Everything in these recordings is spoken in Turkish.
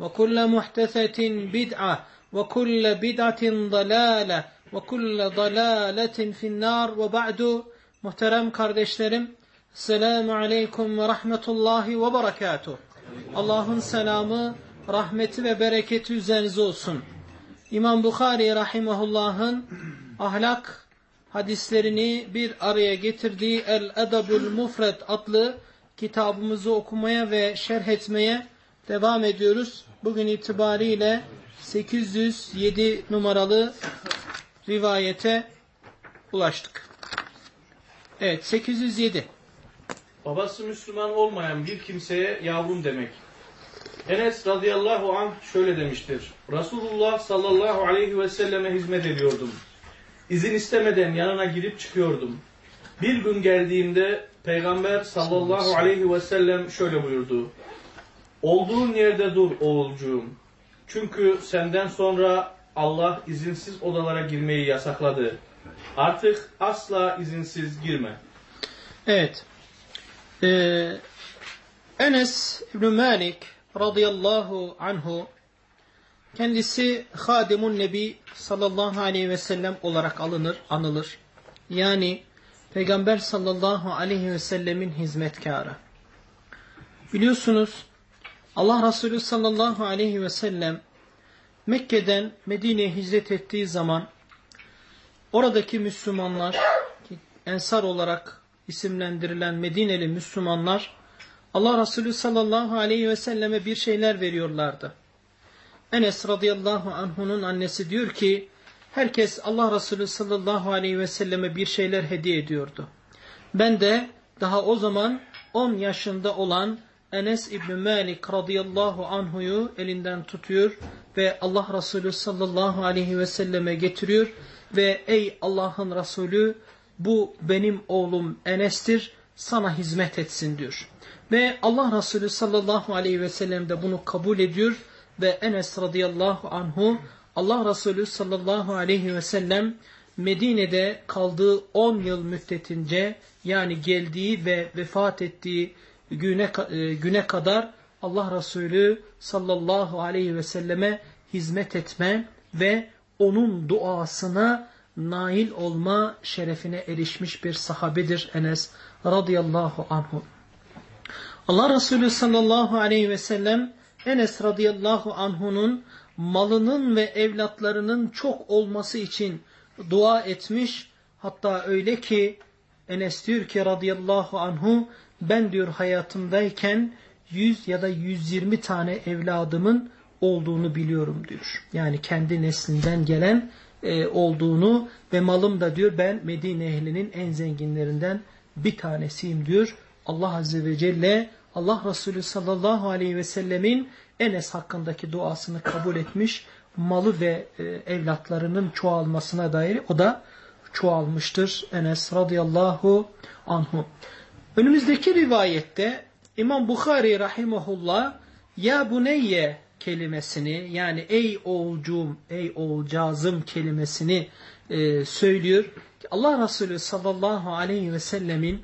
وكل محدثة بدعة وكل بدعة ضلالة وكل ضلالة في النار وبعد muhterem kardeşlerim Selamun Aleyküm ve Rahmetullahi ve Berekatuh Allah'ın selamı, rahmeti ve bereketi üzerinize olsun. İmam Bukhari Rahimahullah'ın ahlak hadislerini bir araya getirdiği El-Edabul Mufred adlı kitabımızı okumaya ve şerh etmeye devam ediyoruz. Bugün itibariyle 807 numaralı rivayete ulaştık. Evet 807. Babası Müslüman olmayan bir kimseye yavrum demek. Enes radıyallahu anh şöyle demiştir. Resulullah sallallahu aleyhi ve selleme hizmet ediyordum. İzin istemeden yanına girip çıkıyordum. Bir gün geldiğimde Peygamber sallallahu aleyhi ve sellem şöyle buyurdu. Olduğun yerde dur oğulcuğum. Çünkü senden sonra Allah izinsiz odalara girmeyi yasakladı. Artık asla izinsiz girme. Evet. Ee, Enes İbn Malik radıyallahu anhu kendisi Hadimun Nebi sallallahu aleyhi ve sellem olarak alınır, anılır. Yani Peygamber sallallahu aleyhi ve sellemin hizmetkarı. Biliyorsunuz Allah Resulü sallallahu aleyhi ve sellem Mekke'den Medine'ye hicret ettiği zaman oradaki Müslümanlar Ensar olarak isimlendirilen Medineli Müslümanlar Allah Resulü sallallahu aleyhi ve selleme bir şeyler veriyorlardı. Enes radıyallahu anh'unun annesi diyor ki herkes Allah Resulü sallallahu aleyhi ve selleme bir şeyler hediye ediyordu. Ben de daha o zaman 10 yaşında olan Enes İbni Malik radıyallahu anhuyu elinden tutuyor ve Allah Resulü sallallahu aleyhi ve selleme getiriyor ve ey Allah'ın Resulü bu benim oğlum Enes'tir sana hizmet etsin diyor. Ve Allah Resulü sallallahu aleyhi ve sellem de bunu kabul ediyor ve Enes radıyallahu anhu Allah Resulü sallallahu aleyhi ve sellem Medine'de kaldığı 10 yıl müddetince yani geldiği ve vefat ettiği güne, güne kadar Allah Resulü sallallahu aleyhi ve selleme hizmet etme ve onun duasına nail olma şerefine erişmiş bir sahabedir Enes radıyallahu anhu. Allah Resulü sallallahu aleyhi ve sellem Enes radıyallahu anhunun malının ve evlatlarının çok olması için dua etmiş. Hatta öyle ki Enes diyor ki radıyallahu anhu ben diyor hayatımdayken 100 ya da 120 tane evladımın olduğunu biliyorum diyor. Yani kendi neslinden gelen e, olduğunu ve malım da diyor ben Medine ehlinin en zenginlerinden bir tanesiyim diyor. Allah Azze ve Celle Allah Resulü sallallahu aleyhi ve sellemin Enes hakkındaki duasını kabul etmiş. Malı ve e, evlatlarının çoğalmasına dair o da çoğalmıştır. Enes radıyallahu anhu. Önümüzdeki rivayette İmam Bukhari rahimahullah ya buneyye kelimesini yani ey oğulcuğum, ey oğulcağızım kelimesini e, söylüyor. Allah Resulü sallallahu aleyhi ve sellemin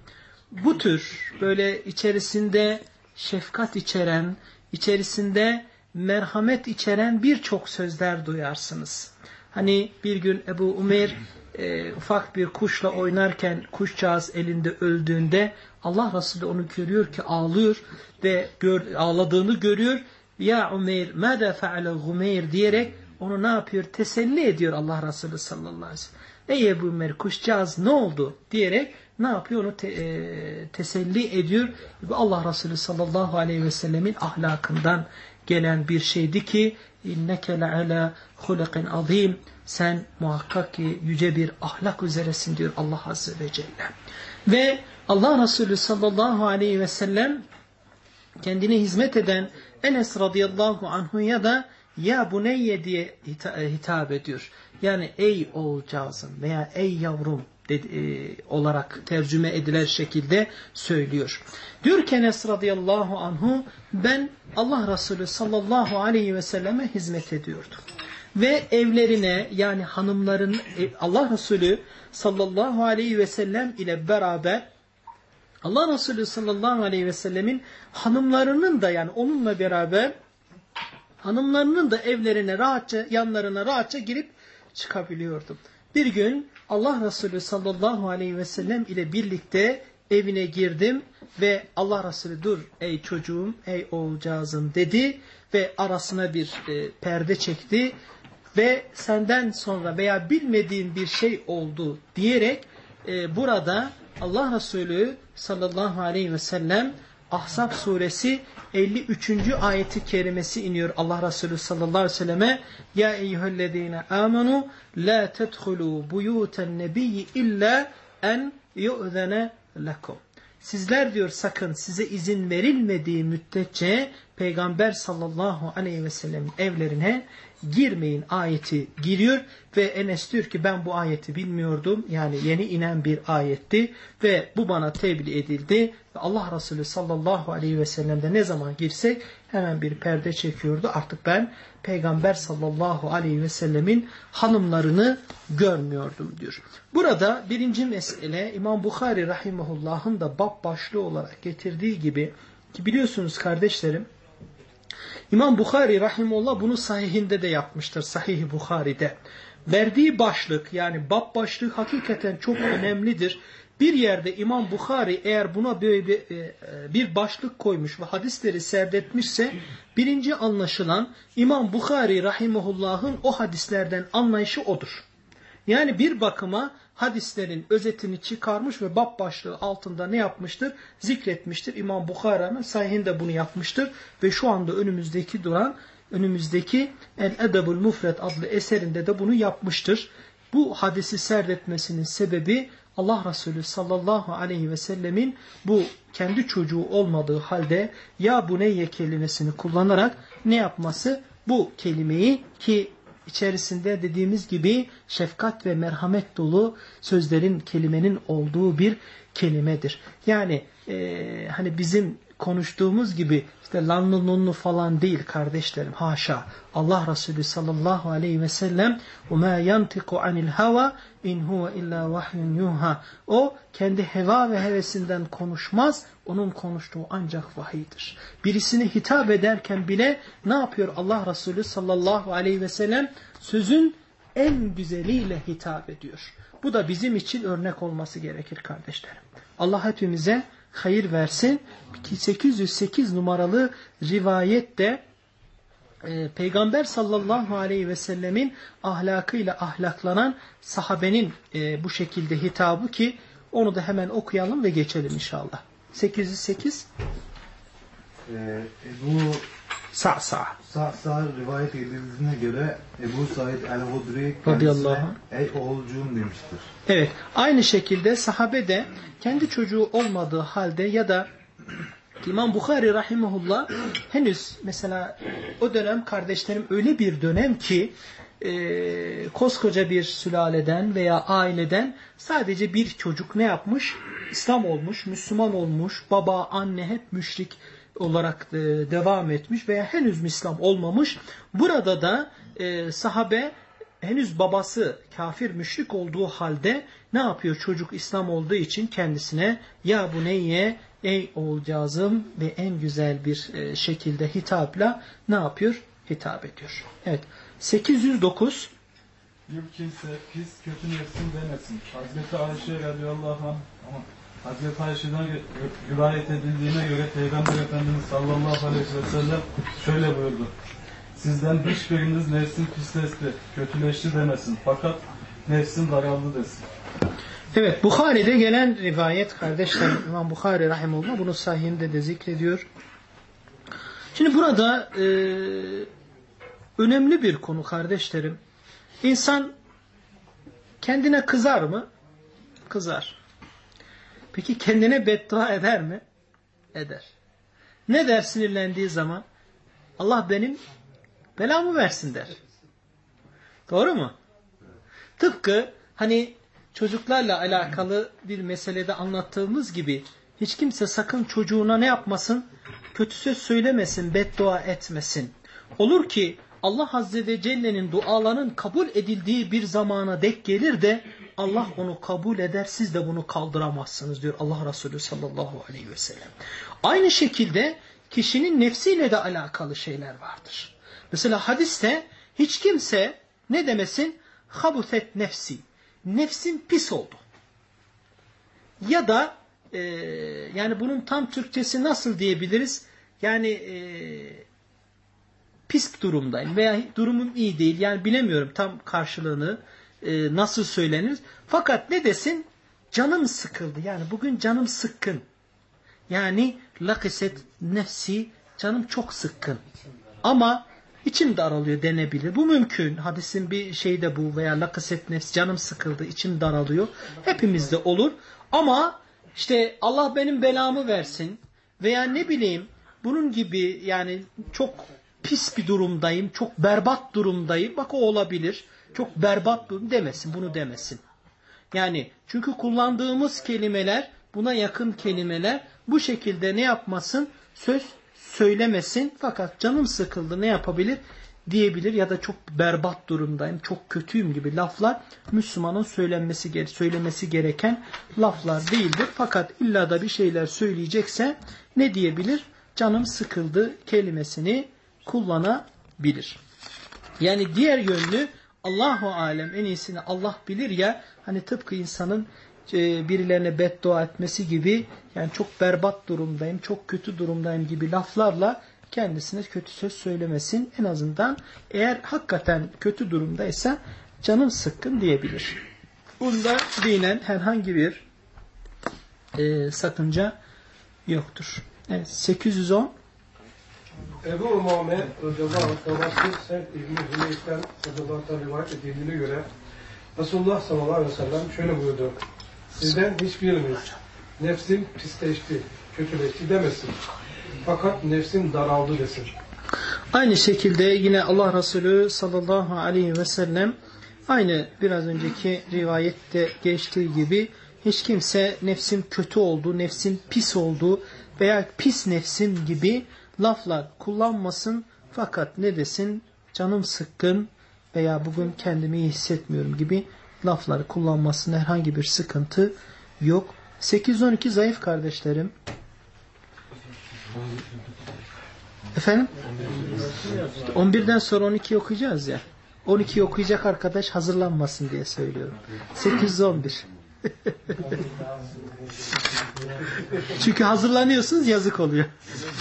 bu tür böyle içerisinde şefkat içeren, içerisinde merhamet içeren birçok sözler duyarsınız. Hani bir gün Ebu Umer e, ufak bir kuşla oynarken kuşcağız elinde öldüğünde Allah Resulü onu görüyor ki ağlıyor ve gör, ağladığını görüyor. Ya Umeyr, mâdâ fe'ale Gumeyr diyerek onu ne yapıyor? Teselli ediyor Allah Resulü sallallahu aleyhi ve sellem. Ey Ebu Umer kuşcağız ne oldu? diyerek ne yapıyor? Onu te, e, teselli ediyor. Ve Allah Resulü sallallahu aleyhi ve sellemin ahlakından gelen bir şeydi ki inneke le'ala hulakin azim sen muhakkak ki yüce bir ahlak üzeresin diyor Allah Azze ve Celle. Ve Allah Resulü sallallahu aleyhi ve sellem kendine hizmet eden Enes radıyallahu anhuya da ya buneyye diye hitap ediyor. Yani ey oğulcağızım veya ey yavrum dedi, e, olarak tercüme ediler şekilde söylüyor. Diyor ki Enes radıyallahu anhu ben Allah Resulü sallallahu aleyhi ve selleme hizmet ediyordum. Ve evlerine yani hanımların e, Allah Resulü sallallahu aleyhi ve sellem ile beraber Allah Resulü sallallahu aleyhi ve sellemin hanımlarının da yani onunla beraber hanımlarının da evlerine rahatça yanlarına rahatça girip çıkabiliyordum. Bir gün Allah Resulü sallallahu aleyhi ve sellem ile birlikte evine girdim ve Allah Resulü dur ey çocuğum ey oğulcağızım dedi ve arasına bir e, perde çekti ve senden sonra veya bilmediğin bir şey oldu diyerek e, burada Allah Resulü sallallahu aleyhi ve sellem Ahzab suresi 53. ayeti kerimesi iniyor Allah Resulü sallallahu aleyhi ve selleme Ya eyyühellezine amenu la tedhulu buyuten nebiyyi illa en yu'zene lekum. Sizler diyor sakın size izin verilmediği müddetçe Peygamber sallallahu aleyhi ve sellem evlerine girmeyin ayeti giriyor ve Enes diyor ki ben bu ayeti bilmiyordum. Yani yeni inen bir ayetti ve bu bana tebliğ edildi. Ve Allah Resulü sallallahu aleyhi ve sellem'de ne zaman girsek hemen bir perde çekiyordu. Artık ben Peygamber sallallahu aleyhi ve sellemin hanımlarını görmüyordum diyor. Burada birinci mesele İmam Bukhari rahimahullah'ın da bab başlığı olarak getirdiği gibi ki biliyorsunuz kardeşlerim İmam Bukhari rahimullah bunu sahihinde de yapmıştır. Sahih-i Bukhari'de. Verdiği başlık yani bab başlığı hakikaten çok önemlidir. Bir yerde İmam Bukhari eğer buna böyle bir, e, bir başlık koymuş ve hadisleri serdetmişse birinci anlaşılan İmam Bukhari rahimullah'ın o hadislerden anlayışı odur. Yani bir bakıma hadislerin özetini çıkarmış ve bab başlığı altında ne yapmıştır? Zikretmiştir. İmam Bukhara'nın sahihinde bunu yapmıştır. Ve şu anda önümüzdeki duran, önümüzdeki El Edebul Mufret adlı eserinde de bunu yapmıştır. Bu hadisi serdetmesinin sebebi Allah Resulü sallallahu aleyhi ve sellemin bu kendi çocuğu olmadığı halde ya bu neyye kelimesini kullanarak ne yapması? Bu kelimeyi ki içerisinde dediğimiz gibi şefkat ve merhamet dolu sözlerin, kelimenin olduğu bir kelimedir. Yani e, hani bizim konuştuğumuz gibi işte lanlı nunlu falan değil kardeşlerim haşa. Allah Resulü sallallahu aleyhi ve sellem وَمَا يَنْتِقُ عَنِ الْهَوَى اِنْ هُوَ اِلَّا وَحْيٌ يُوهَا O kendi heva ve hevesinden konuşmaz. Onun konuştuğu ancak vahiydir. Birisini hitap ederken bile ne yapıyor Allah Resulü sallallahu aleyhi ve sellem? Sözün en güzeliyle hitap ediyor. Bu da bizim için örnek olması gerekir kardeşlerim. Allah hepimize hayır versin. 808 numaralı rivayette e, Peygamber sallallahu aleyhi ve sellemin ahlakıyla ahlaklanan sahabenin e, bu şekilde hitabı ki onu da hemen okuyalım ve geçelim inşallah. 808 ee, Ebu Sa'sa Sa'sa rivayet edildiğine göre Ebu Said el-Hudri kendisine ey oğulcuğum demiştir. Evet. Aynı şekilde sahabe de kendi çocuğu olmadığı halde ya da İmam Bukhari rahimahullah henüz mesela o dönem kardeşlerim öyle bir dönem ki e, koskoca bir sülaleden veya aileden sadece bir çocuk ne yapmış? İslam olmuş, Müslüman olmuş, baba, anne hep müşrik olarak e, devam etmiş veya henüz Müslüman olmamış. Burada da e, sahabe henüz babası kafir müşrik olduğu halde ne yapıyor? Çocuk İslam olduğu için kendisine ya bu neye ey oğulcağızım ve en güzel bir e, şekilde hitapla ne yapıyor? Hitap ediyor. Evet. 809 Bir kimse pis kötü nefsin demesin. Hazreti Ayşe radıyallahu anh Hazreti Ayşe'den rivayet edildiğine göre Peygamber Efendimiz sallallahu aleyhi ve sellem şöyle buyurdu. Sizden hiçbiriniz nefsin pisleşti, kötüleşti demesin. Fakat nefsin daraldı desin. Evet Bukhari'de gelen rivayet kardeşlerim İmam Bukhari rahimullah bunu sahihinde de zikrediyor. Şimdi burada e, önemli bir konu kardeşlerim. İnsan kendine kızar mı? Kızar. Peki kendine beddua eder mi? Eder. Ne der sinirlendiği zaman? Allah benim belamı versin der. Doğru mu? Tıpkı hani çocuklarla alakalı bir meselede anlattığımız gibi hiç kimse sakın çocuğuna ne yapmasın? Kötü söz söylemesin, beddua etmesin. Olur ki Allah Azze ve Celle'nin dualarının kabul edildiği bir zamana dek gelir de Allah onu kabul eder siz de bunu kaldıramazsınız diyor Allah Resulü sallallahu aleyhi ve sellem. Aynı şekilde kişinin nefsiyle de alakalı şeyler vardır. Mesela hadiste hiç kimse ne demesin? Habuset nefsi. Nefsin pis oldu. Ya da e, yani bunun tam Türkçesi nasıl diyebiliriz? Yani e, pis durumdayım veya durumum iyi değil. Yani bilemiyorum tam karşılığını e, nasıl söylenir. Fakat ne desin? Canım sıkıldı. Yani bugün canım sıkkın. Yani lakiset nefsi canım çok sıkkın. Ama içim daralıyor denebilir. Bu mümkün. Hadisin bir şeyi de bu veya lakiset nefsi canım sıkıldı, içim daralıyor. Hepimizde olur. Ama işte Allah benim belamı versin veya ne bileyim bunun gibi yani çok pis bir durumdayım, çok berbat durumdayım. Bak o olabilir. Çok berbat demesin, bunu demesin. Yani çünkü kullandığımız kelimeler buna yakın kelimeler bu şekilde ne yapmasın? Söz söylemesin fakat canım sıkıldı ne yapabilir? diyebilir ya da çok berbat durumdayım, çok kötüyüm gibi laflar Müslümanın söylenmesi söylemesi gereken laflar değildir. Fakat illa da bir şeyler söyleyecekse ne diyebilir? Canım sıkıldı kelimesini kullanabilir. Yani diğer yönlü Allahu alem en iyisini Allah bilir ya hani tıpkı insanın e, birilerine beddua etmesi gibi yani çok berbat durumdayım, çok kötü durumdayım gibi laflarla kendisine kötü söz söylemesin. En azından eğer hakikaten kötü durumdaysa canım sıkkın diyebilir. Bunda dinen herhangi bir e, sakınca yoktur. Evet 810 Ebu Umame radıyallahu babası Sert İbni Hümeys'ten radıyallahu rivayet edildiğine göre Resulullah sallallahu aleyhi ve sellem şöyle buyurdu. Sizden hiçbiriniz nefsim pisleşti, kötüleşti demesin. Fakat nefsim daraldı desin. Aynı şekilde yine Allah Resulü sallallahu aleyhi ve sellem aynı biraz önceki rivayette geçtiği gibi hiç kimse nefsim kötü oldu, nefsim pis oldu veya pis nefsim gibi laflar kullanmasın fakat ne desin canım sıkkın veya bugün kendimi iyi hissetmiyorum gibi lafları kullanmasında herhangi bir sıkıntı yok. 812 zayıf kardeşlerim. Efendim? 11'den sonra 12 okuyacağız ya. 12 okuyacak arkadaş hazırlanmasın diye söylüyorum. 811. Çünkü hazırlanıyorsunuz yazık oluyor.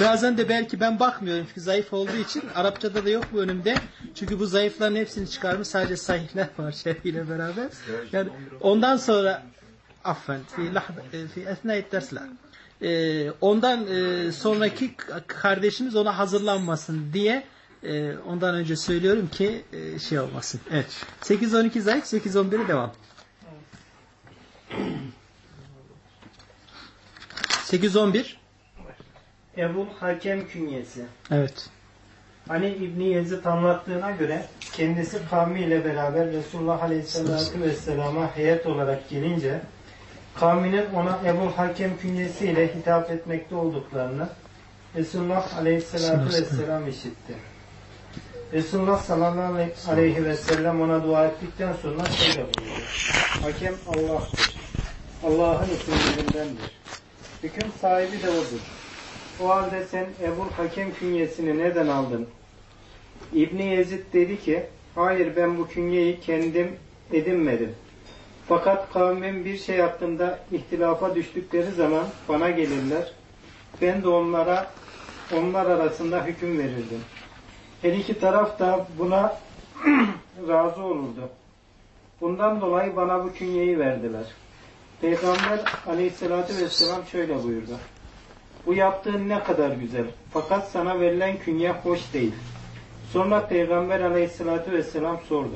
Bazen de belki ben bakmıyorum çünkü zayıf olduğu için Arapçada da yok bu önümde. Çünkü bu zayıfların hepsini çıkarmış sadece sahihler var şerhiyle beraber. Yani ondan sonra affen fi lahza fi esna'it dersler. Ee, ondan e, sonraki kardeşimiz ona hazırlanmasın diye e, ondan önce söylüyorum ki e, şey olmasın. Evet. 8-12 zayıf, 8-11'e devam. 8-11 Ebu Hakem künyesi. Evet. Hani İbni Yezid anlattığına göre kendisi kavmiyle beraber Resulullah Aleyhisselatü Vesselam'a heyet olarak gelince kavminin ona Ebu Hakem künyesiyle hitap etmekte olduklarını Resulullah Aleyhisselatü Vesselam işitti. Resulullah sallallahu aleyhi ve sellem ona dua ettikten sonra şöyle buyurdu. Hakem Allah'tır. Allah'ın isimlerindendir. Hüküm sahibi de odur. O halde sen Ebul Hakem künyesini neden aldın? İbni Yezid dedi ki, hayır ben bu künyeyi kendim edinmedim. Fakat kavmim bir şey hakkında ihtilafa düştükleri zaman bana gelirler. Ben de onlara onlar arasında hüküm verirdim. Her iki taraf da buna razı olurdu. Bundan dolayı bana bu künyeyi verdiler. Peygamber aleyhissalatü vesselam şöyle buyurdu. Bu yaptığın ne kadar güzel. Fakat sana verilen künye hoş değil. Sonra Peygamber aleyhissalatü vesselam sordu.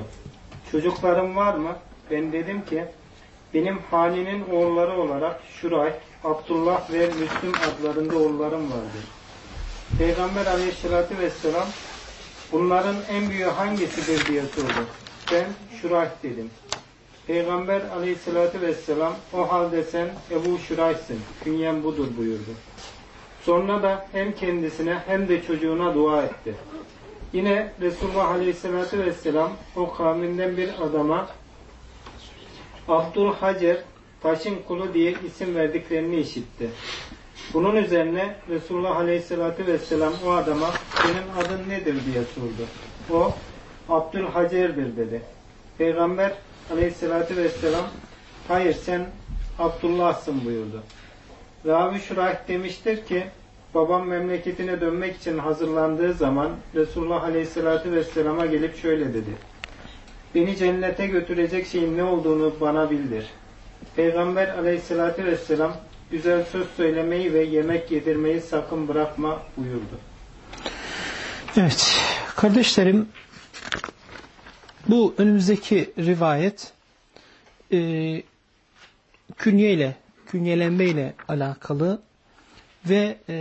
Çocuklarım var mı? Ben dedim ki benim Hani'nin oğulları olarak Şuray, Abdullah ve Müslüm adlarında oğullarım vardır. Peygamber aleyhissalatü vesselam bunların en büyüğü hangisidir diye sordu. Ben Şuray dedim. Peygamber aleyhissalatü vesselam o halde sen Ebu Şuray'sın. Künyen budur buyurdu. Sonra da hem kendisine hem de çocuğuna dua etti. Yine Resulullah aleyhissalatü vesselam o kavminden bir adama Abdülhacer taşın kulu diye isim verdiklerini işitti. Bunun üzerine Resulullah Aleyhisselatü Vesselam o adama senin adın nedir diye sordu. O Abdülhacer'dir dedi. Peygamber Aleyhisselatü Vesselam hayır sen Abdullah'sın buyurdu. Ravi Şurayh demiştir ki babam memleketine dönmek için hazırlandığı zaman Resulullah Aleyhisselatü Vesselam'a gelip şöyle dedi. Beni cennete götürecek şeyin ne olduğunu bana bildir. Peygamber aleyhissalatü vesselam güzel söz söylemeyi ve yemek yedirmeyi sakın bırakma buyurdu. Evet kardeşlerim bu önümüzdeki rivayet e, künye ile künyelenme ile alakalı ve e,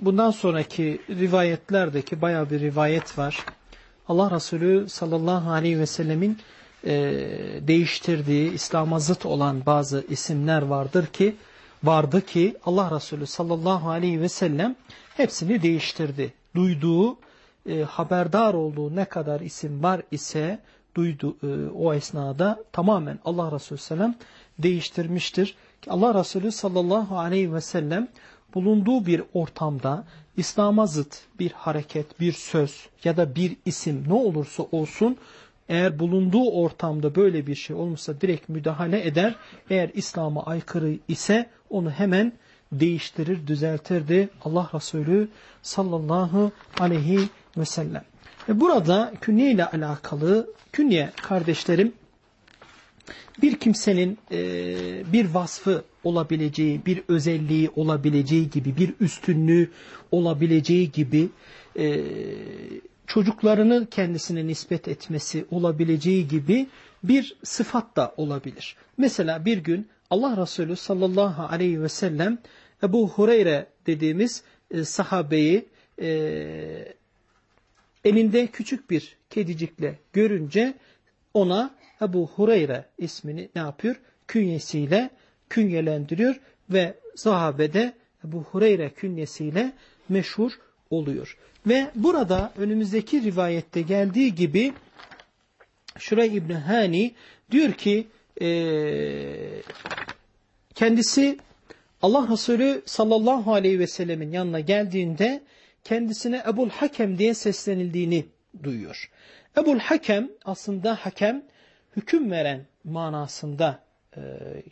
bundan sonraki rivayetlerdeki baya bir rivayet var. Allah Resulü sallallahu aleyhi ve sellemin e, değiştirdiği İslam'a zıt olan bazı isimler vardır ki vardı ki Allah Resulü sallallahu aleyhi ve sellem hepsini değiştirdi. Duyduğu, e, haberdar olduğu ne kadar isim var ise duydu e, o esnada tamamen Allah Resulü sellem değiştirmiştir. Ki Allah Resulü sallallahu aleyhi ve sellem bulunduğu bir ortamda İslam'a zıt bir hareket, bir söz ya da bir isim ne olursa olsun eğer bulunduğu ortamda böyle bir şey olmuşsa direkt müdahale eder. Eğer İslam'a aykırı ise onu hemen değiştirir, düzeltirdi Allah Resulü sallallahu aleyhi ve sellem. Ve burada künye ile alakalı, künye kardeşlerim bir kimsenin e, bir vasfı olabileceği, bir özelliği olabileceği gibi, bir üstünlüğü olabileceği gibi e, çocuklarını kendisine nispet etmesi olabileceği gibi bir sıfat da olabilir. Mesela bir gün Allah Resulü sallallahu aleyhi ve sellem Ebu Hureyre dediğimiz e, sahabeyi e, elinde küçük bir kedicikle görünce ona Ebu Hureyre ismini ne yapıyor? Künyesiyle künyelendiriyor ve sahabede Ebu Hureyre künyesiyle meşhur oluyor. Ve burada önümüzdeki rivayette geldiği gibi Şuray İbni Hani diyor ki e, kendisi Allah Resulü sallallahu aleyhi ve sellemin yanına geldiğinde kendisine Ebul Hakem diye seslenildiğini duyuyor. Ebul Hakem aslında hakem hüküm veren manasında e,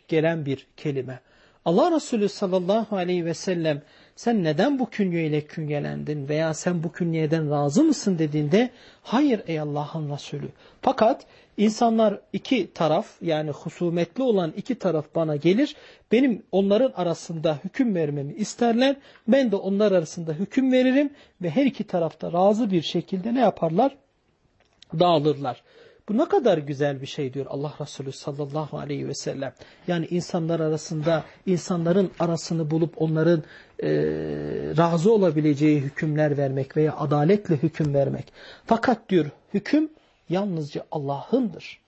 gelen bir kelime. Allah Resulü sallallahu aleyhi ve sellem sen neden bu künyeyle künyelendin veya sen bu künyeden razı mısın dediğinde hayır ey Allah'ın Resulü. Fakat insanlar iki taraf yani husumetli olan iki taraf bana gelir benim onların arasında hüküm vermemi isterler ben de onlar arasında hüküm veririm ve her iki tarafta razı bir şekilde ne yaparlar? Dağılırlar. Bu ne kadar güzel bir şey diyor Allah Resulü sallallahu aleyhi ve sellem. Yani insanlar arasında, insanların arasını bulup onların e, razı olabileceği hükümler vermek veya adaletle hüküm vermek. Fakat diyor hüküm yalnızca Allah'ındır.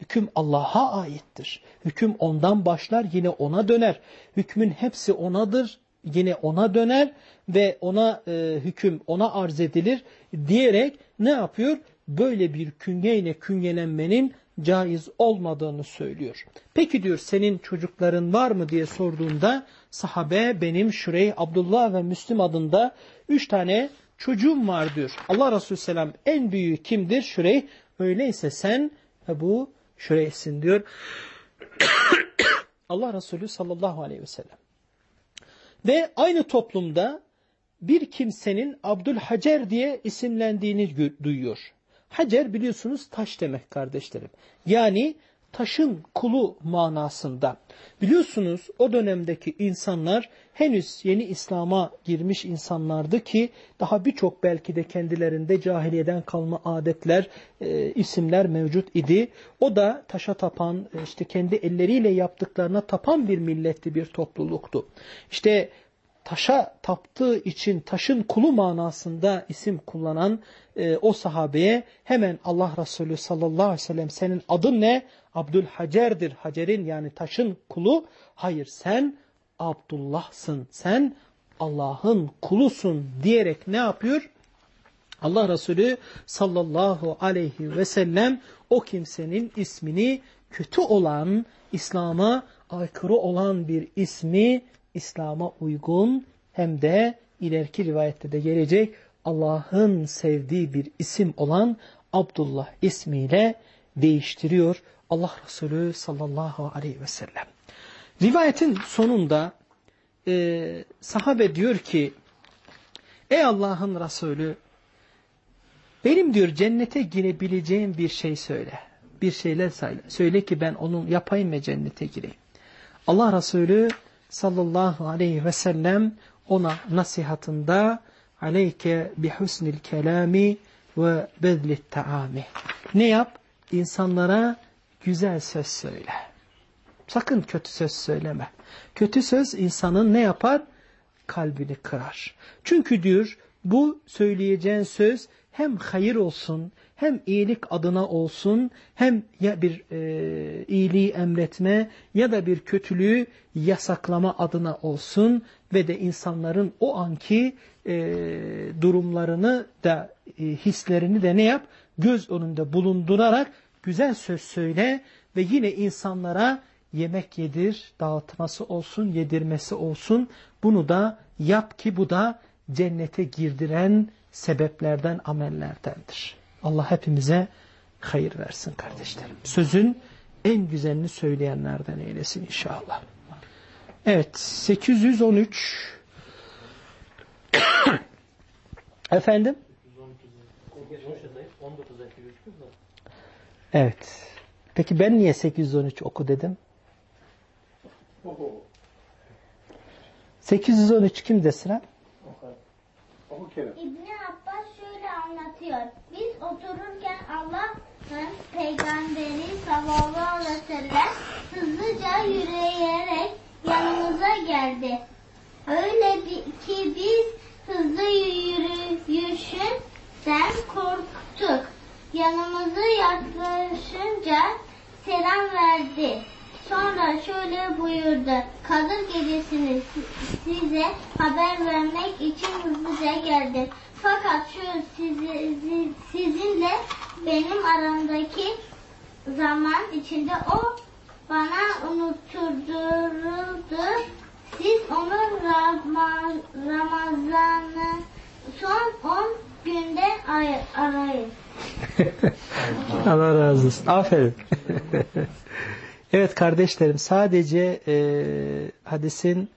Hüküm Allah'a aittir. Hüküm ondan başlar yine ona döner. Hükmün hepsi onadır yine ona döner ve ona e, hüküm ona arz edilir diyerek ne yapıyor? böyle bir künyeyle künyelenmenin caiz olmadığını söylüyor. Peki diyor senin çocukların var mı diye sorduğunda sahabe benim Şurey, Abdullah ve Müslim adında üç tane çocuğum var diyor. Allah Resulü Selam en büyüğü kimdir? Şurey. Öyleyse sen Ebu Şurey'sin diyor. Allah Resulü sallallahu aleyhi ve sellem. Ve aynı toplumda bir kimsenin Abdülhacer diye isimlendiğini duyuyor. Hacer biliyorsunuz taş demek kardeşlerim. Yani taşın kulu manasında. Biliyorsunuz o dönemdeki insanlar henüz yeni İslam'a girmiş insanlardı ki daha birçok belki de kendilerinde cahiliyeden kalma adetler, e, isimler mevcut idi. O da taşa tapan, e, işte kendi elleriyle yaptıklarına tapan bir milletti, bir topluluktu. İşte taşa taptığı için taşın kulu manasında isim kullanan e, o sahabeye hemen Allah Resulü sallallahu aleyhi ve sellem senin adın ne? Abdülhacer'dir. Hacer'in yani taşın kulu. Hayır sen Abdullah'sın. Sen Allah'ın kulusun diyerek ne yapıyor? Allah Resulü sallallahu aleyhi ve sellem o kimsenin ismini kötü olan, İslam'a aykırı olan bir ismi İslam'a uygun hem de ileriki rivayette de gelecek Allah'ın sevdiği bir isim olan Abdullah ismiyle değiştiriyor Allah Resulü sallallahu aleyhi ve sellem. Rivayetin sonunda e, sahabe diyor ki Ey Allah'ın Resulü benim diyor cennete girebileceğim bir şey söyle. Bir şeyler söyle. Söyle ki ben onu yapayım ve cennete gireyim. Allah Resulü sallallahu aleyhi ve sellem ona nasihatında aleyke bihusnil kelami ve bedlit taami. Ne yap? İnsanlara güzel söz söyle. Sakın kötü söz söyleme. Kötü söz insanın ne yapar? Kalbini kırar. Çünkü diyor bu söyleyeceğin söz hem hayır olsun hem iyilik adına olsun hem ya bir e, iyiliği emretme ya da bir kötülüğü yasaklama adına olsun ve de insanların o anki e, durumlarını da e, hislerini de ne yap? Göz önünde bulundurarak güzel söz söyle ve yine insanlara yemek yedir, dağıtması olsun, yedirmesi olsun. Bunu da yap ki bu da cennete girdiren sebeplerden, amellerdendir. Allah hepimize hayır versin kardeşlerim. Sözün en güzelini söyleyenlerden eylesin inşallah. Evet 813 Efendim? Evet. Peki ben niye 813 oku dedim? 813 kimde sıra? İbni Abbas şöyle anlatıyor. Biz otururken Allah'ın peygamberi sallallahu aleyhi ve sellem hızlıca yürüyerek yanımıza geldi. Öyle ki biz hızlı yürüyüşünden korktuk. Yanımıza yaklaşınca selam verdi. Sonra şöyle buyurdu. Kadir gecesini size haber vermek için hızlıca geldim. Fakat şu sizi, sizinle benim aramdaki zaman içinde o bana unutturduruldu. Siz onu Ramazan'ın son 10 günde arayın. Allah razı olsun. Aferin. evet kardeşlerim sadece e, hadisin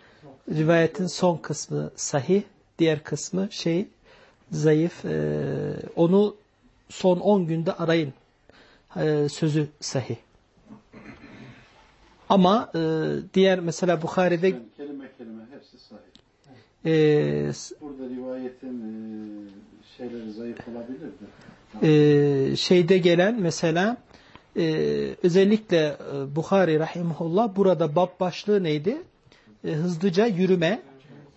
rivayetin son kısmı sahih, diğer kısmı şey zayıf. E, onu son 10 günde arayın. E, sözü sahih. Ama e, diğer mesela Bukhari'de kelime kelime hepsi sahih. E, Burada rivayetin e, şeyleri zayıf olabilir mi? e, şeyde gelen mesela e, özellikle e, Bukhari rahimahullah burada bab başlığı neydi? E, hızlıca yürüme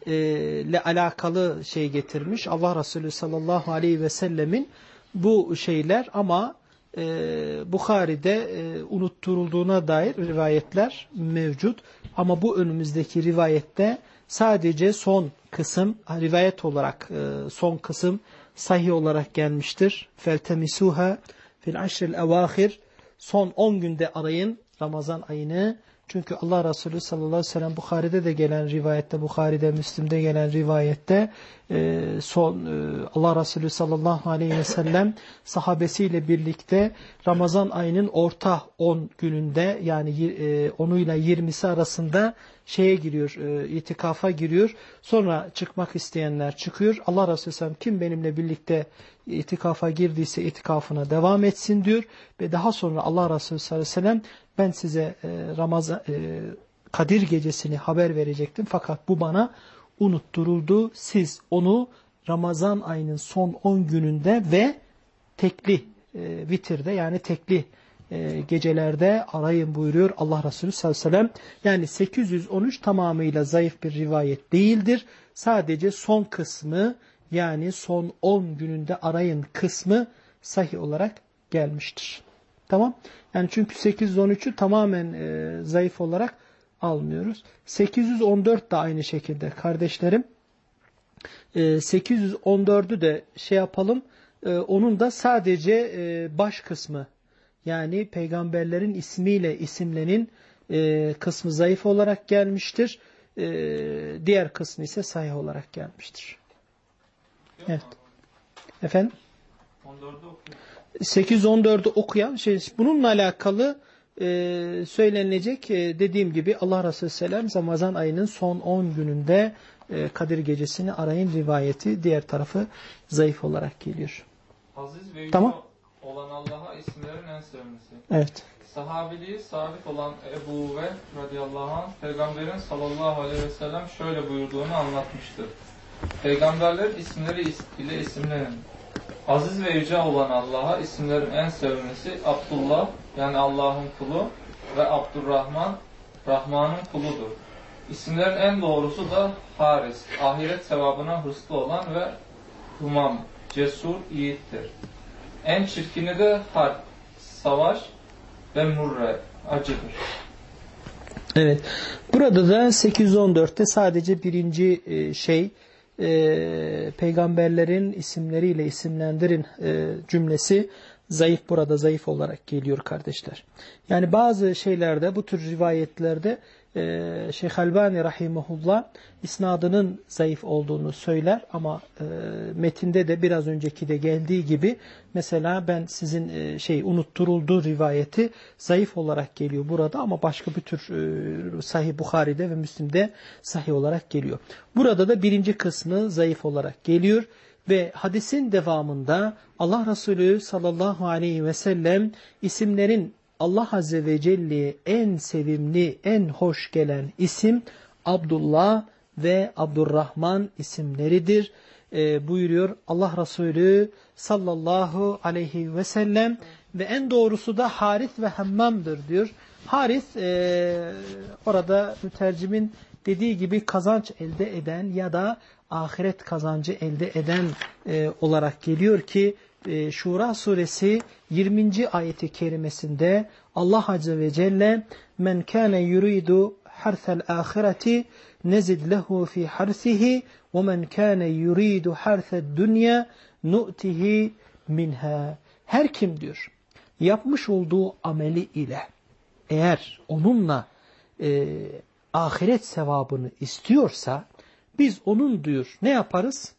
e, ile alakalı şey getirmiş. Allah Resulü sallallahu aleyhi ve sellemin bu şeyler ama e, Bukhari'de e, unutturulduğuna dair rivayetler mevcut. Ama bu önümüzdeki rivayette sadece son kısım rivayet olarak e, son kısım sahih olarak gelmiştir. فَالْتَمِسُوهَا fil ashril evahir son 10 günde arayın Ramazan ayını. Çünkü Allah Resulü sallallahu aleyhi ve sellem Bukhari'de de gelen rivayette, Bukhari'de, Müslim'de gelen rivayette e, son e, Allah Resulü sallallahu aleyhi ve sellem sahabesiyle birlikte Ramazan ayının orta 10 gününde yani e, 10'uyla 20'si arasında şeye giriyor, e, itikafa giriyor. Sonra çıkmak isteyenler çıkıyor. Allah Resulü sellem kim benimle birlikte itikafa girdiyse itikafına devam etsin diyor. Ve daha sonra Allah Resulü sallallahu aleyhi ve sellem ben size e, Ramazan e, Kadir gecesini haber verecektim fakat bu bana unutturuldu. Siz onu Ramazan ayının son 10 gününde ve tekli e, vitirde yani tekli gecelerde arayın buyuruyor Allah Resulü sallallahu aleyhi ve sellem. Yani 813 tamamıyla zayıf bir rivayet değildir. Sadece son kısmı yani son 10 gününde arayın kısmı sahih olarak gelmiştir. Tamam. Yani çünkü 813'ü tamamen e, zayıf olarak almıyoruz. 814 da aynı şekilde kardeşlerim. E, 814'ü de şey yapalım. E, onun da sadece e, baş kısmı yani peygamberlerin ismiyle isimlenin e, kısmı zayıf olarak gelmiştir. E, diğer kısmı ise sahih olarak gelmiştir. Evet. Efendim? 814'ü okuyan şey bununla alakalı e, söylenilecek e, dediğim gibi Allah Resulü Selam Ramazan ayının son 10 gününde e, Kadir gecesini arayın rivayeti diğer tarafı zayıf olarak geliyor. Aziz ve Tamam. olan Allah'a isimlerin en sevimlisi. Evet. Sahabiliği sabit olan Ebu ve radıyallahu anh peygamberin sallallahu aleyhi ve sellem şöyle buyurduğunu anlatmıştır. Peygamberlerin isimleri is- ile isimlenin. Aziz ve yüce olan Allah'a isimlerin en sevimlisi Abdullah yani Allah'ın kulu ve Abdurrahman Rahman'ın kuludur. İsimlerin en doğrusu da Haris, ahiret sevabına hırslı olan ve Humam, cesur, yiğittir. En çirkini de Harp, savaş ve Murre, acıdır. Evet. Burada da 814'te sadece birinci e, şey e, peygamberlerin isimleriyle isimlendirin e, cümlesi zayıf burada zayıf olarak geliyor kardeşler. Yani bazı şeylerde bu tür rivayetlerde e, Şeyh Albani Rahimahullah isnadının zayıf olduğunu söyler ama e, metinde de biraz önceki de geldiği gibi mesela ben sizin e, şey unutturulduğu rivayeti zayıf olarak geliyor burada ama başka bir tür e, Sahih Bukhari'de ve Müslim'de sahih olarak geliyor. Burada da birinci kısmı zayıf olarak geliyor. Ve hadisin devamında Allah Resulü sallallahu aleyhi ve sellem isimlerin Allah Azze ve Celle'ye en sevimli, en hoş gelen isim Abdullah ve Abdurrahman isimleridir. E, buyuruyor Allah Resulü sallallahu aleyhi ve sellem ve en doğrusu da Haris ve Hammam'dır diyor. Haris e, orada mütercimin dediği gibi kazanç elde eden ya da ahiret kazancı elde eden e, olarak geliyor ki e, Şura suresi 20. ayeti kerimesinde Allah Azze ve Celle men kâne yuridu harsel ahireti nezid lehu fi harsihi ve men kâne yuridu harsed dünya nu'tihi minha. Her kim diyor yapmış olduğu ameli ile eğer onunla e, ahiret sevabını istiyorsa biz onun diyor ne yaparız?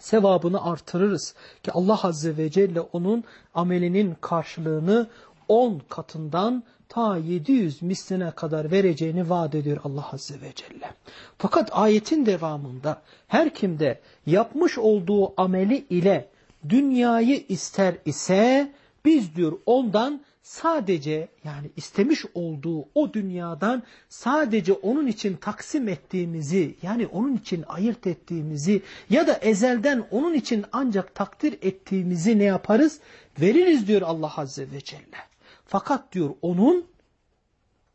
Sevabını artırırız. Ki Allah Azze ve Celle onun amelinin karşılığını 10 katından ta 700 misline kadar vereceğini vaat ediyor Allah Azze ve Celle. Fakat ayetin devamında her kimde yapmış olduğu ameli ile dünyayı ister ise biz diyor ondan sadece yani istemiş olduğu o dünyadan sadece onun için taksim ettiğimizi yani onun için ayırt ettiğimizi ya da ezelden onun için ancak takdir ettiğimizi ne yaparız? Veririz diyor Allah Azze ve Celle. Fakat diyor onun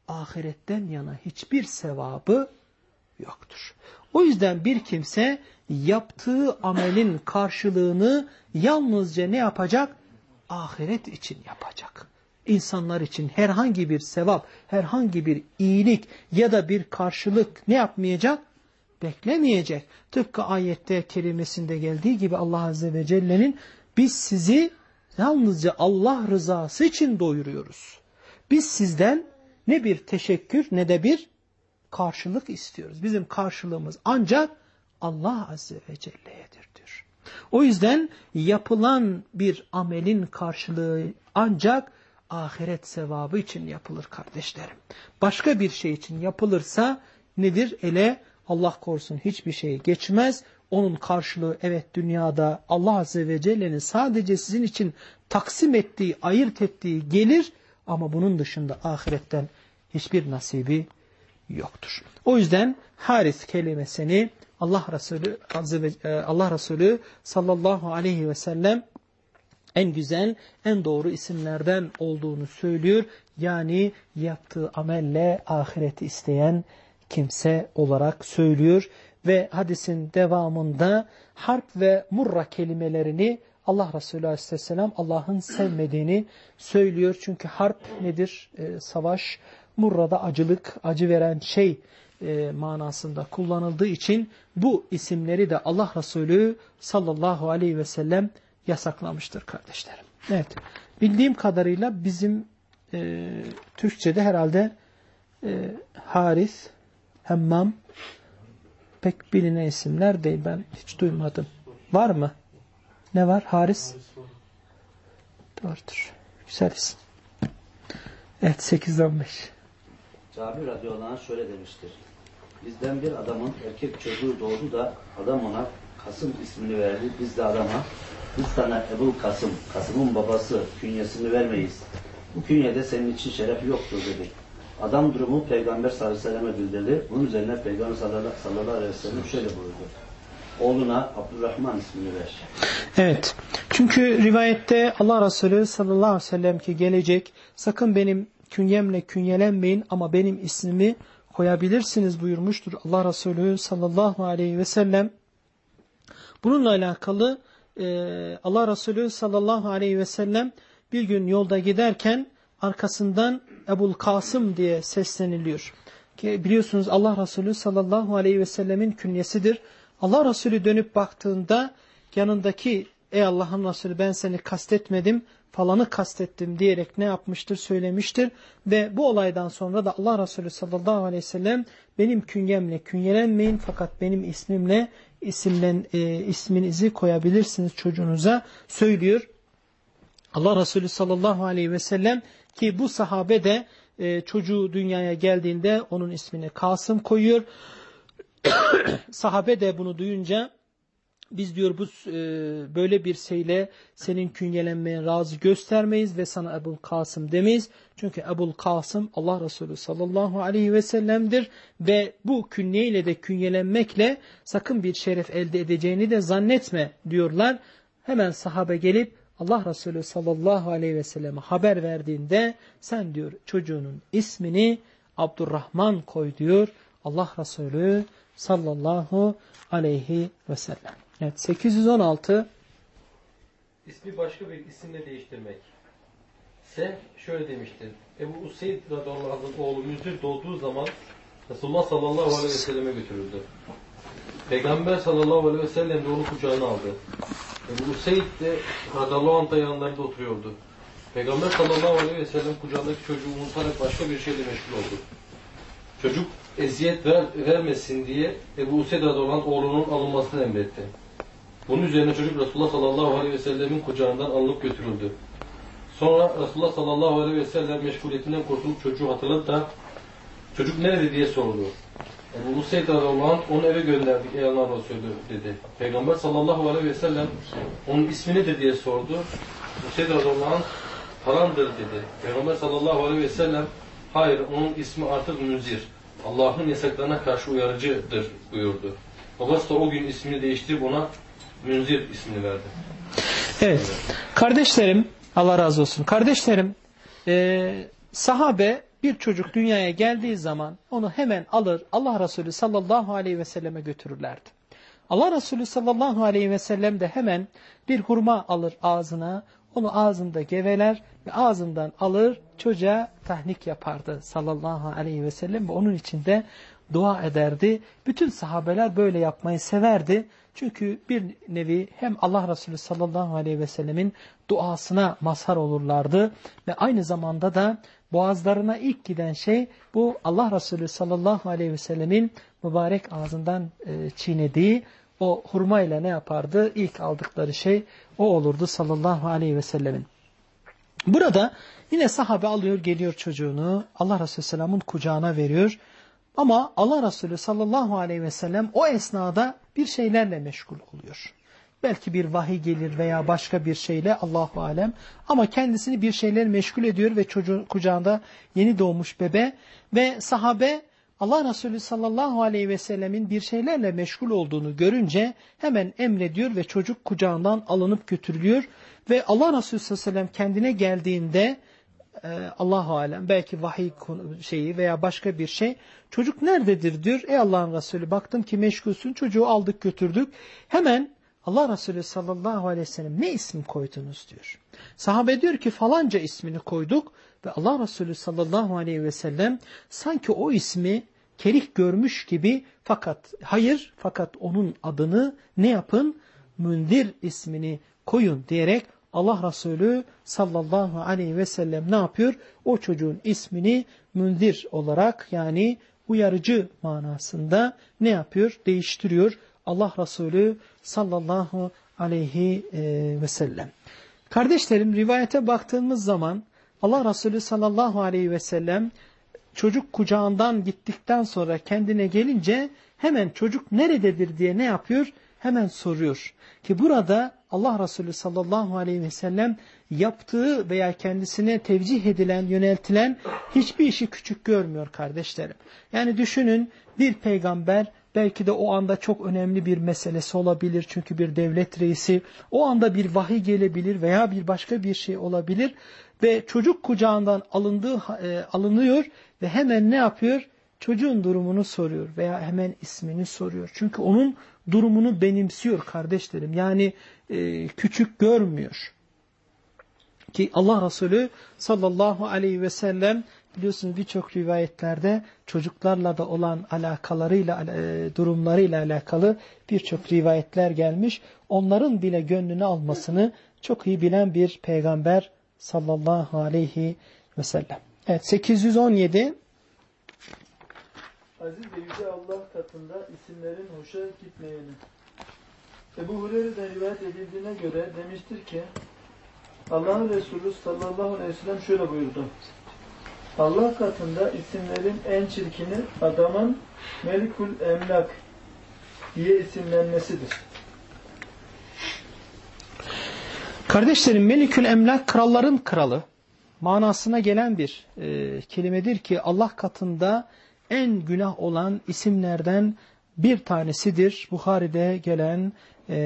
ahiretten yana hiçbir sevabı yoktur. O yüzden bir kimse yaptığı amelin karşılığını yalnızca ne yapacak? Ahiret için yapacak insanlar için herhangi bir sevap, herhangi bir iyilik ya da bir karşılık ne yapmayacak? Beklemeyecek. Tıpkı ayette kelimesinde geldiği gibi Allah Azze ve Celle'nin biz sizi yalnızca Allah rızası için doyuruyoruz. Biz sizden ne bir teşekkür ne de bir karşılık istiyoruz. Bizim karşılığımız ancak Allah Azze ve Celle'yedir diyor. O yüzden yapılan bir amelin karşılığı ancak ahiret sevabı için yapılır kardeşlerim. Başka bir şey için yapılırsa nedir? Ele Allah korusun hiçbir şey geçmez. Onun karşılığı evet dünyada Allah Azze ve Celle'nin sadece sizin için taksim ettiği, ayırt ettiği gelir ama bunun dışında ahiretten hiçbir nasibi yoktur. O yüzden haris kelimesini Allah Resulü e, Allah Resulü sallallahu aleyhi ve sellem en güzel, en doğru isimlerden olduğunu söylüyor. Yani yaptığı amelle ahireti isteyen kimse olarak söylüyor. Ve hadisin devamında harp ve murra kelimelerini Allah Resulü Aleyhisselam Allah'ın sevmediğini söylüyor. Çünkü harp nedir? Ee, savaş, murrada acılık, acı veren şey e, manasında kullanıldığı için bu isimleri de Allah Resulü sallallahu aleyhi ve sellem yasaklamıştır kardeşlerim. Evet. Bildiğim kadarıyla bizim e, Türkçe'de herhalde e, Haris, Hemmam pek bilinen isimler değil. Ben hiç duymadım. Var mı? Ne var? Haris? Doğrudur. Güzel isim. Evet 8'den 5. Cabir radıyallahu anh şöyle demiştir. Bizden bir adamın erkek çocuğu doğdu da adam ona Kasım ismini verdi. Biz de adama biz sana Ebu Kasım, Kasım'ın babası künyesini vermeyiz. Bu künyede senin için şeref yoktur dedi. Adam durumu Peygamber sallallahu aleyhi ve selleme bildirdi. Bunun üzerine Peygamber sallallahu aleyhi ve sellem şöyle buyurdu. Oğluna Abdurrahman ismini ver. Evet. Çünkü rivayette Allah Resulü sallallahu aleyhi ve sellem ki gelecek sakın benim künyemle künyelenmeyin ama benim ismimi koyabilirsiniz buyurmuştur Allah Resulü sallallahu aleyhi ve sellem. Bununla alakalı e, Allah Resulü sallallahu aleyhi ve sellem bir gün yolda giderken arkasından Ebul Kasım diye sesleniliyor. Ki biliyorsunuz Allah Resulü sallallahu aleyhi ve sellemin künyesidir. Allah Resulü dönüp baktığında yanındaki ey Allah'ın Resulü ben seni kastetmedim falanı kastettim diyerek ne yapmıştır söylemiştir. Ve bu olaydan sonra da Allah Resulü sallallahu aleyhi ve sellem benim künyemle künyelenmeyin fakat benim ismimle isimlen, e, isminizi koyabilirsiniz çocuğunuza söylüyor. Allah Resulü sallallahu aleyhi ve sellem ki bu sahabe de e, çocuğu dünyaya geldiğinde onun ismini Kasım koyuyor. sahabe de bunu duyunca biz diyor bu e, böyle bir şeyle senin künyelenmeye razı göstermeyiz ve sana Ebul Kasım demeyiz. Çünkü Ebul Kasım Allah Resulü sallallahu aleyhi ve sellem'dir ve bu künyeyle de künyelenmekle sakın bir şeref elde edeceğini de zannetme diyorlar. Hemen sahabe gelip Allah Resulü sallallahu aleyhi ve selleme haber verdiğinde sen diyor çocuğunun ismini Abdurrahman koy diyor Allah Resulü sallallahu aleyhi ve sellem. Evet 816 İsmi başka bir isimle değiştirmek. Se şöyle demiştir. Ebu Useyd radıyallahu anh'ın oğlu Müzir doğduğu zaman Resulullah sallallahu aleyhi ve selleme götürüldü. Peygamber sallallahu aleyhi ve sellem de onu kucağına aldı. Ebu Useyd de radıyallahu anh yanlarında oturuyordu. Peygamber sallallahu aleyhi ve sellem kucağındaki çocuğu unutarak başka bir şeyle meşgul oldu. Çocuk eziyet ver, vermesin diye Ebu Useyd radıyallahu anh oğlunun alınmasını emretti. Bunun üzerine çocuk Resulullah sallallahu aleyhi ve sellemin kucağından alınıp götürüldü. Sonra Resulullah sallallahu aleyhi ve sellem meşguliyetinden kurtulup çocuğu hatırladı da çocuk nerede diye sordu. Ebu Useyd radıyallahu anh onu eve gönderdik ey Allah Resulü dedi. Peygamber sallallahu aleyhi ve sellem onun ismi nedir diye sordu. Useyd radıyallahu anh falandır dedi. Peygamber sallallahu aleyhi ve sellem hayır onun ismi artık Münzir. Allah'ın yasaklarına karşı uyarıcıdır buyurdu. Babası da o gün ismini değiştirip ona Münzir ismini verdi. Evet. Kardeşlerim, Allah razı olsun. Kardeşlerim, e, sahabe bir çocuk dünyaya geldiği zaman onu hemen alır Allah Resulü sallallahu aleyhi ve selleme götürürlerdi. Allah Resulü sallallahu aleyhi ve sellem de hemen bir hurma alır ağzına, onu ağzında geveler ve ağzından alır çocuğa tahnik yapardı sallallahu aleyhi ve sellem ve onun içinde dua ederdi. Bütün sahabeler böyle yapmayı severdi. Çünkü bir nevi hem Allah Resulü sallallahu aleyhi ve sellemin duasına mazhar olurlardı ve aynı zamanda da boğazlarına ilk giden şey bu Allah Resulü sallallahu aleyhi ve sellemin mübarek ağzından e, çiğnediği o hurmayla ne yapardı? İlk aldıkları şey o olurdu sallallahu aleyhi ve sellemin. Burada yine sahabe alıyor geliyor çocuğunu Allah Resulü Sellem'in kucağına veriyor. Ama Allah Resulü sallallahu aleyhi ve sellem o esnada bir şeylerle meşgul oluyor. Belki bir vahiy gelir veya başka bir şeyle Allahu alem ama kendisini bir şeyler meşgul ediyor ve çocuğun kucağında yeni doğmuş bebe ve sahabe Allah Resulü sallallahu aleyhi ve sellemin bir şeylerle meşgul olduğunu görünce hemen emrediyor ve çocuk kucağından alınıp götürülüyor ve Allah Resulü sallallahu aleyhi ve sellem kendine geldiğinde Allahu alem belki vahiy şeyi veya başka bir şey çocuk nerededir diyor. Ey Allah'ın Resulü baktım ki meşgulsün çocuğu aldık götürdük. Hemen Allah Resulü sallallahu aleyhi ve sellem ne isim koydunuz diyor. Sahabe diyor ki falanca ismini koyduk ve Allah Resulü sallallahu aleyhi ve sellem sanki o ismi kerih görmüş gibi fakat hayır fakat onun adını ne yapın? Mündir ismini koyun diyerek Allah Resulü sallallahu aleyhi ve sellem ne yapıyor? O çocuğun ismini mündir olarak yani uyarıcı manasında ne yapıyor? Değiştiriyor Allah Resulü sallallahu aleyhi e, ve sellem. Kardeşlerim rivayete baktığımız zaman Allah Resulü sallallahu aleyhi ve sellem çocuk kucağından gittikten sonra kendine gelince hemen çocuk nerededir diye ne yapıyor? Hemen soruyor. Ki burada Allah Resulü sallallahu aleyhi ve sellem yaptığı veya kendisine tevcih edilen, yöneltilen hiçbir işi küçük görmüyor kardeşlerim. Yani düşünün bir peygamber belki de o anda çok önemli bir meselesi olabilir. Çünkü bir devlet reisi o anda bir vahiy gelebilir veya bir başka bir şey olabilir. Ve çocuk kucağından alındığı e, alınıyor ve hemen ne yapıyor? Çocuğun durumunu soruyor veya hemen ismini soruyor. Çünkü onun durumunu benimsiyor kardeşlerim. Yani e, küçük görmüyor. Ki Allah Resulü sallallahu aleyhi ve sellem biliyorsunuz birçok rivayetlerde çocuklarla da olan alakalarıyla, e, durumlarıyla alakalı birçok rivayetler gelmiş. Onların bile gönlünü almasını çok iyi bilen bir peygamber sallallahu aleyhi ve sellem. Evet 817 Aziz ve Yüce Allah katında isimlerin hoşa gitmeyeni. Ebu Hureyre'den rivayet edildiğine göre demiştir ki Allah'ın Resulü sallallahu aleyhi ve sellem şöyle buyurdu. Allah katında isimlerin en çirkini adamın Melikul Emlak diye isimlenmesidir. Kardeşlerim Melikül Emlak kralların kralı manasına gelen bir e, kelimedir ki Allah katında en günah olan isimlerden bir tanesidir. Bukhari'de gelen e,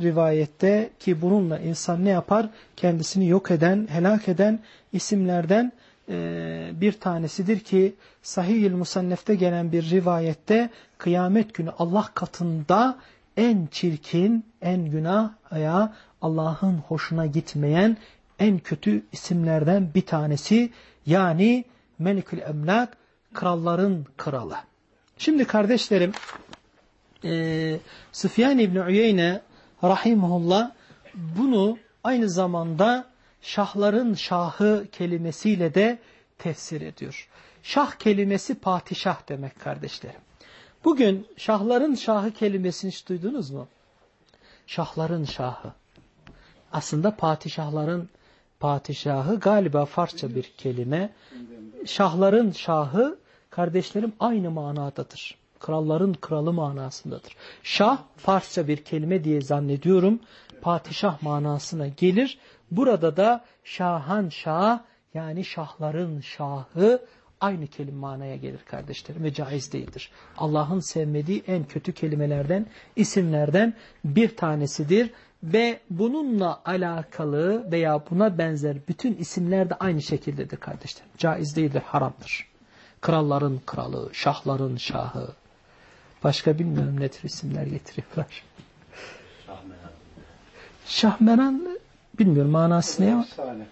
rivayette ki bununla insan ne yapar? Kendisini yok eden, helak eden isimlerden e, bir tanesidir ki Sahih-i Musannef'te gelen bir rivayette kıyamet günü Allah katında en çirkin, en günah veya Allah'ın hoşuna gitmeyen en kötü isimlerden bir tanesi yani Melikül Emlak kralların kralı. Şimdi kardeşlerim e, Süfyan İbni Uyeyne rahimullah bunu aynı zamanda şahların şahı kelimesiyle de tefsir ediyor. Şah kelimesi patişah demek kardeşlerim. Bugün şahların şahı kelimesini hiç duydunuz mu? Şahların şahı. Aslında patişahların patişahı galiba Farsça bir kelime. Şahların şahı kardeşlerim aynı manadadır. Kralların kralı manasındadır. Şah Farsça bir kelime diye zannediyorum. Patişah manasına gelir. Burada da şahan şah yani şahların şahı aynı kelime manaya gelir kardeşlerim ve caiz değildir. Allah'ın sevmediği en kötü kelimelerden, isimlerden bir tanesidir ve bununla alakalı veya buna benzer bütün isimler de aynı şekildedir kardeşlerim. Caiz değildir, haramdır. Kralların kralı, şahların şahı. Başka bilmiyorum ne tür isimler getiriyorlar. Şahmeran. Şahmeran bilmiyorum manası ne? Efsane.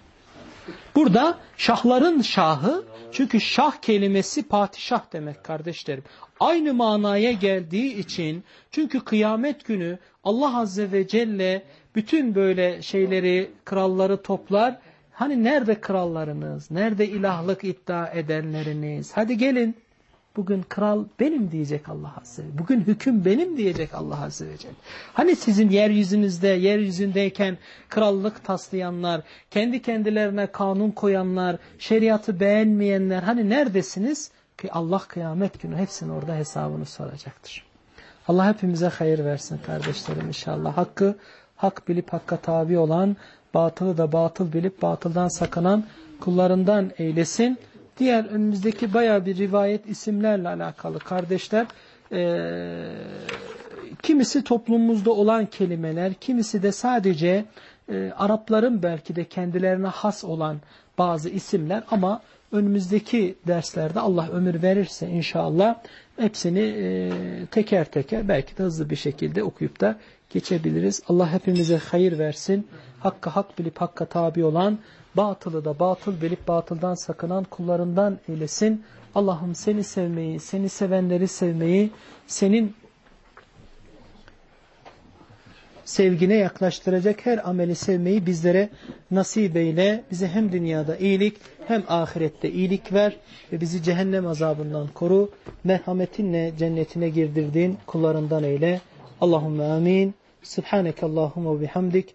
Burada şahların şahı çünkü şah kelimesi padişah demek kardeşlerim. Aynı manaya geldiği için çünkü kıyamet günü Allah Azze ve Celle bütün böyle şeyleri kralları toplar. Hani nerede krallarınız? Nerede ilahlık iddia edenleriniz? Hadi gelin. Bugün kral benim diyecek Allah Azze ve Bugün hüküm benim diyecek Allah Azze ve Celle. Hani sizin yeryüzünüzde, yeryüzündeyken krallık taslayanlar, kendi kendilerine kanun koyanlar, şeriatı beğenmeyenler hani neredesiniz? Ki Allah kıyamet günü hepsinin orada hesabını soracaktır. Allah hepimize hayır versin kardeşlerim inşallah. Hakkı hak bilip hakka tabi olan, batılı da batıl bilip batıldan sakınan kullarından eylesin. Diğer önümüzdeki baya bir rivayet isimlerle alakalı kardeşler. E, kimisi toplumumuzda olan kelimeler, kimisi de sadece e, Arapların belki de kendilerine has olan bazı isimler ama önümüzdeki derslerde Allah ömür verirse inşallah hepsini e, teker teker belki de hızlı bir şekilde okuyup da geçebiliriz. Allah hepimize hayır versin. Hakka hak bilip hakka tabi olan, batılı da batıl bilip batıldan sakınan kullarından eylesin. Allah'ım seni sevmeyi, seni sevenleri sevmeyi, senin sevgine yaklaştıracak her ameli sevmeyi bizlere nasip eyle. Bize hem dünyada iyilik hem ahirette iyilik ver ve bizi cehennem azabından koru. Merhametinle cennetine girdirdiğin kullarından eyle. Allahümme amin. Subhaneke Allahümme bihamdik.